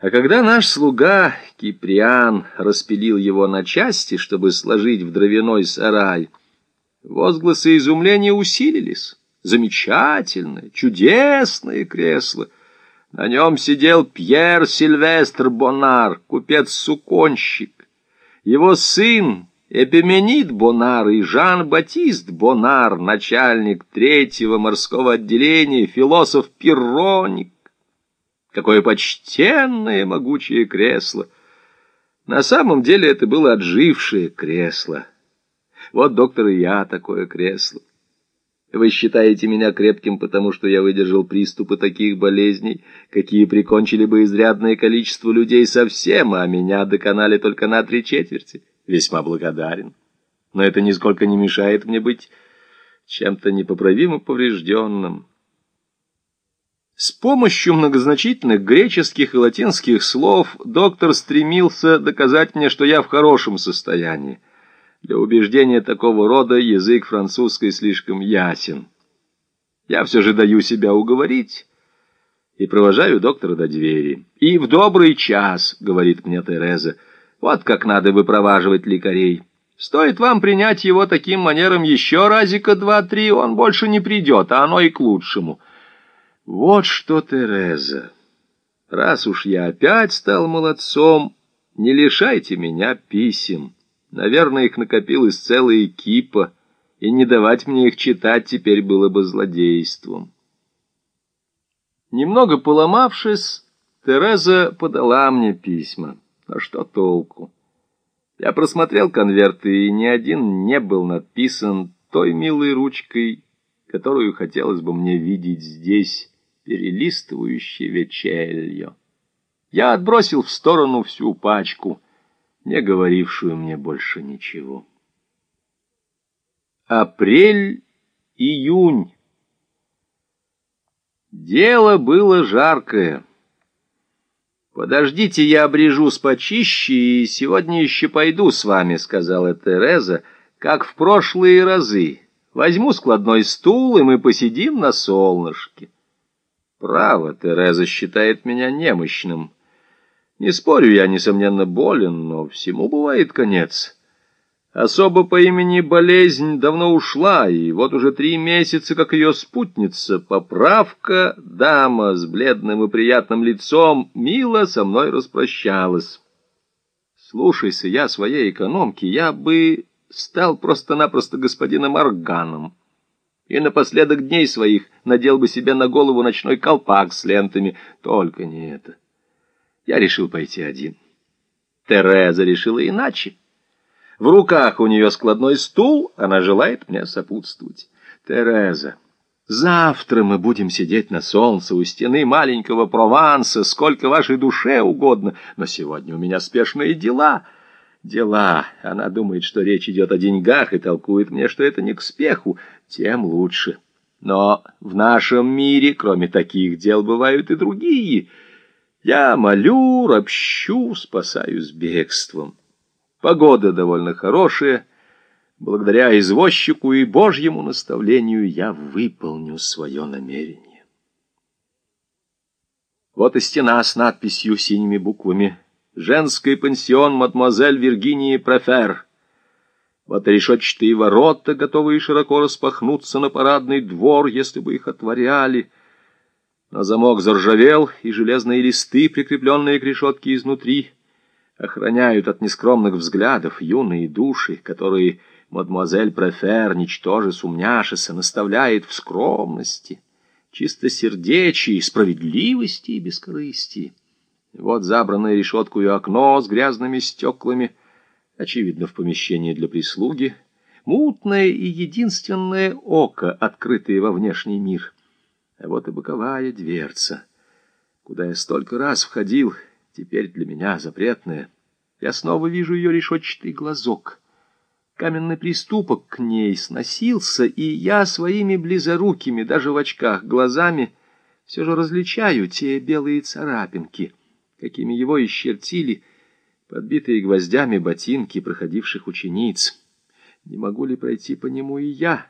А когда наш слуга Киприан распилил его на части, чтобы сложить в дровяной сарай, возгласы изумления усилились. Замечательное, чудесное кресло. На нем сидел Пьер Сильвестр Бонар, купец-суконщик. Его сын Эпименид Бонар и Жан-Батист Бонар, начальник третьего морского отделения, философ-пироник. Какое почтенное могучее кресло! На самом деле это было отжившее кресло. Вот, доктор, и я такое кресло. Вы считаете меня крепким, потому что я выдержал приступы таких болезней, какие прикончили бы изрядное количество людей совсем, а меня доконали только на три четверти. Весьма благодарен. Но это нисколько не мешает мне быть чем-то непоправимо поврежденным. С помощью многозначительных греческих и латинских слов доктор стремился доказать мне, что я в хорошем состоянии. Для убеждения такого рода язык французский слишком ясен. Я все же даю себя уговорить и провожаю доктора до двери. «И в добрый час», — говорит мне Тереза, — «вот как надо выпроваживать лекарей». Стоит вам принять его таким манером еще разика два-три, он больше не придет, а оно и к лучшему. Вот что, Тереза, раз уж я опять стал молодцом, не лишайте меня писем. Наверное, их накопилось целая кипа, и не давать мне их читать теперь было бы злодейством. Немного поломавшись, Тереза подала мне письма. А что толку? Я просмотрел конверты, и ни один не был написан той милой ручкой, которую хотелось бы мне видеть здесь, перелистывающий вечелье. Я отбросил в сторону всю пачку, не говорившую мне больше ничего. Апрель-июнь. Дело было жаркое. «Подождите, я обрежусь почище, и сегодня еще пойду с вами», — сказала Тереза, — «как в прошлые разы. Возьму складной стул, и мы посидим на солнышке». Право, Тереза считает меня немощным. Не спорю, я, несомненно, болен, но всему бывает конец. Особо по имени болезнь давно ушла, и вот уже три месяца, как ее спутница, поправка, дама с бледным и приятным лицом, мило со мной распрощалась. Слушайся я своей экономки, я бы стал просто-напросто господином Органом и напоследок дней своих надел бы себе на голову ночной колпак с лентами. Только не это. Я решил пойти один. Тереза решила иначе. В руках у нее складной стул, она желает мне сопутствовать. Тереза, завтра мы будем сидеть на солнце у стены маленького Прованса, сколько вашей душе угодно, но сегодня у меня спешные дела — дела. Она думает, что речь идет о деньгах и толкует мне, что это не к спеху, тем лучше. Но в нашем мире, кроме таких дел, бывают и другие. Я молю, ропщу, спасаюсь бегством. Погода довольно хорошая. Благодаря извозчику и Божьему наставлению я выполню свое намерение. Вот и стена с надписью синими буквами женский пансион мадемуазель Виргинии Префер. Вот решетчатые ворота, готовые широко распахнуться на парадный двор, если бы их отворяли. На замок заржавел, и железные листы, прикрепленные к решетке изнутри, охраняют от нескромных взглядов юные души, которые мадемуазель Префер, ничтоже сумняшися, наставляет в скромности, чистосердечии, справедливости и бескорыстии. Вот забранное решеткую окно с грязными стеклами, очевидно, в помещении для прислуги, мутное и единственное око, открытое во внешний мир. А вот и боковая дверца, куда я столько раз входил, теперь для меня запретная. Я снова вижу ее решетчатый глазок. Каменный приступок к ней сносился, и я своими близорукими, даже в очках, глазами все же различаю те белые царапинки — какими его исчертили подбитые гвоздями ботинки проходивших учениц. Не могу ли пройти по нему и я?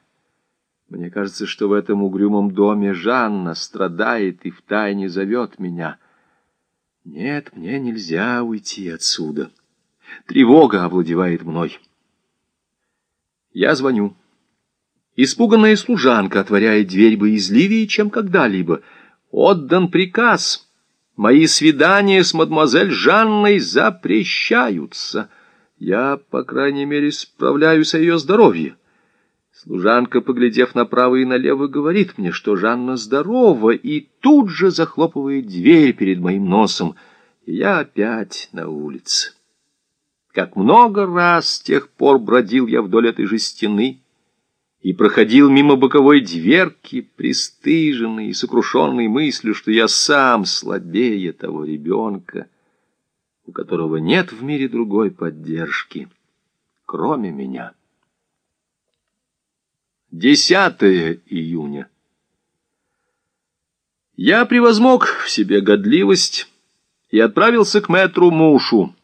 Мне кажется, что в этом угрюмом доме Жанна страдает и втайне зовет меня. Нет, мне нельзя уйти отсюда. Тревога овладевает мной. Я звоню. Испуганная служанка отворяет дверь боязливее, чем когда-либо. Отдан приказ. Мои свидания с мадемуазель Жанной запрещаются. Я, по крайней мере, справляюсь о ее здоровье. Служанка, поглядев направо и налево, говорит мне, что Жанна здорова, и тут же захлопывает дверь перед моим носом, и я опять на улице. Как много раз с тех пор бродил я вдоль этой же стены и проходил мимо боковой дверки, пристыженный и сокрушенный мыслью, что я сам слабее того ребенка, у которого нет в мире другой поддержки, кроме меня. 10 июня. Я превозмог в себе годливость и отправился к мэтру Мушу.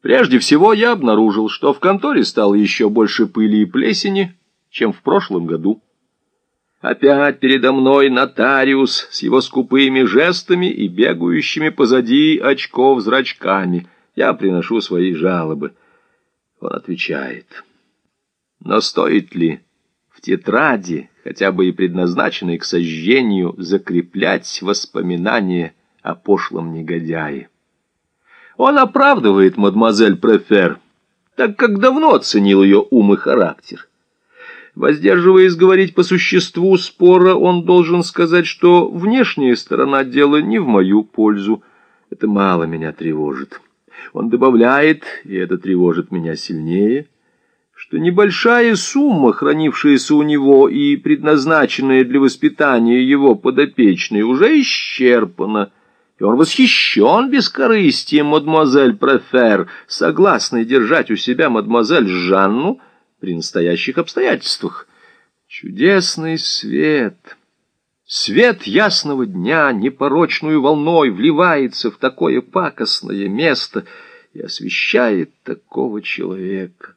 Прежде всего я обнаружил, что в конторе стало еще больше пыли и плесени, чем в прошлом году. Опять передо мной нотариус с его скупыми жестами и бегающими позади очков зрачками. Я приношу свои жалобы. Он отвечает. Но стоит ли в тетради, хотя бы и предназначенной к сожжению, закреплять воспоминания о пошлом негодяе. Он оправдывает мадемуазель Префер, так как давно оценил ее ум и характер. Воздерживаясь говорить по существу спора, он должен сказать, что внешняя сторона дела не в мою пользу. Это мало меня тревожит. Он добавляет, и это тревожит меня сильнее, — что небольшая сумма, хранившаяся у него и предназначенная для воспитания его подопечной, уже исчерпана, и он восхищен бескорыстием мадемуазель Префер, согласный держать у себя мадемуазель Жанну при настоящих обстоятельствах. Чудесный свет! Свет ясного дня непорочную волной вливается в такое пакостное место и освещает такого человека.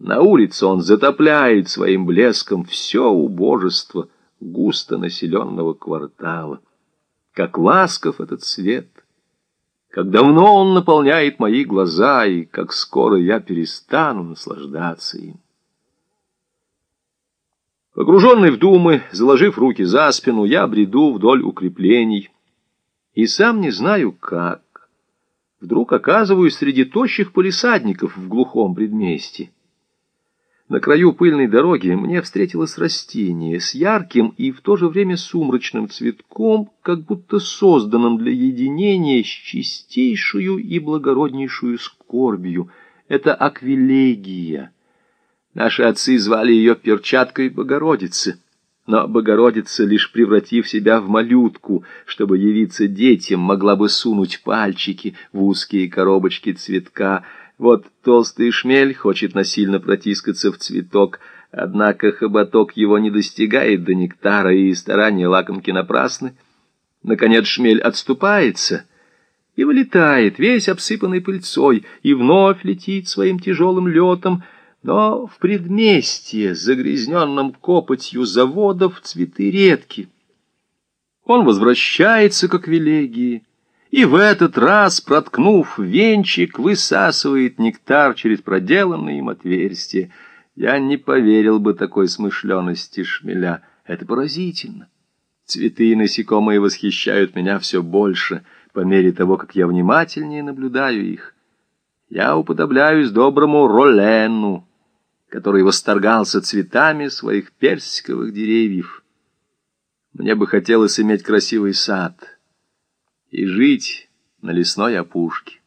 На улице он затопляет своим блеском все убожество густо населенного квартала. Как ласков этот свет, как давно он наполняет мои глаза, и как скоро я перестану наслаждаться им. Погруженный в думы, заложив руки за спину, я бреду вдоль укреплений, и сам не знаю как. Вдруг оказываюсь среди тощих полисадников в глухом предместье. На краю пыльной дороги мне встретилось растение с ярким и в то же время сумрачным цветком, как будто созданным для единения с чистейшую и благороднейшую скорбью. Это аквилегия. Наши отцы звали ее перчаткой Богородицы. Но Богородица, лишь превратив себя в малютку, чтобы явиться детям, могла бы сунуть пальчики в узкие коробочки цветка — вот толстый шмель хочет насильно протискаться в цветок, однако хоботок его не достигает до нектара, и старания лакомки напрасны. Наконец шмель отступается и вылетает, весь обсыпанный пыльцой, и вновь летит своим тяжелым летом, но в предместье, загрязненном копотью заводов, цветы редки. Он возвращается к аквилегии, и в этот раз, проткнув венчик, высасывает нектар через проделанное им отверстие. Я не поверил бы такой смышленности шмеля. Это поразительно. Цветы и насекомые восхищают меня все больше, по мере того, как я внимательнее наблюдаю их. Я уподобляюсь доброму Ролену, который восторгался цветами своих персиковых деревьев. Мне бы хотелось иметь красивый сад — и жить на лесной опушке.